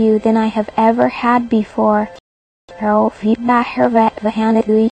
you than I have ever had before.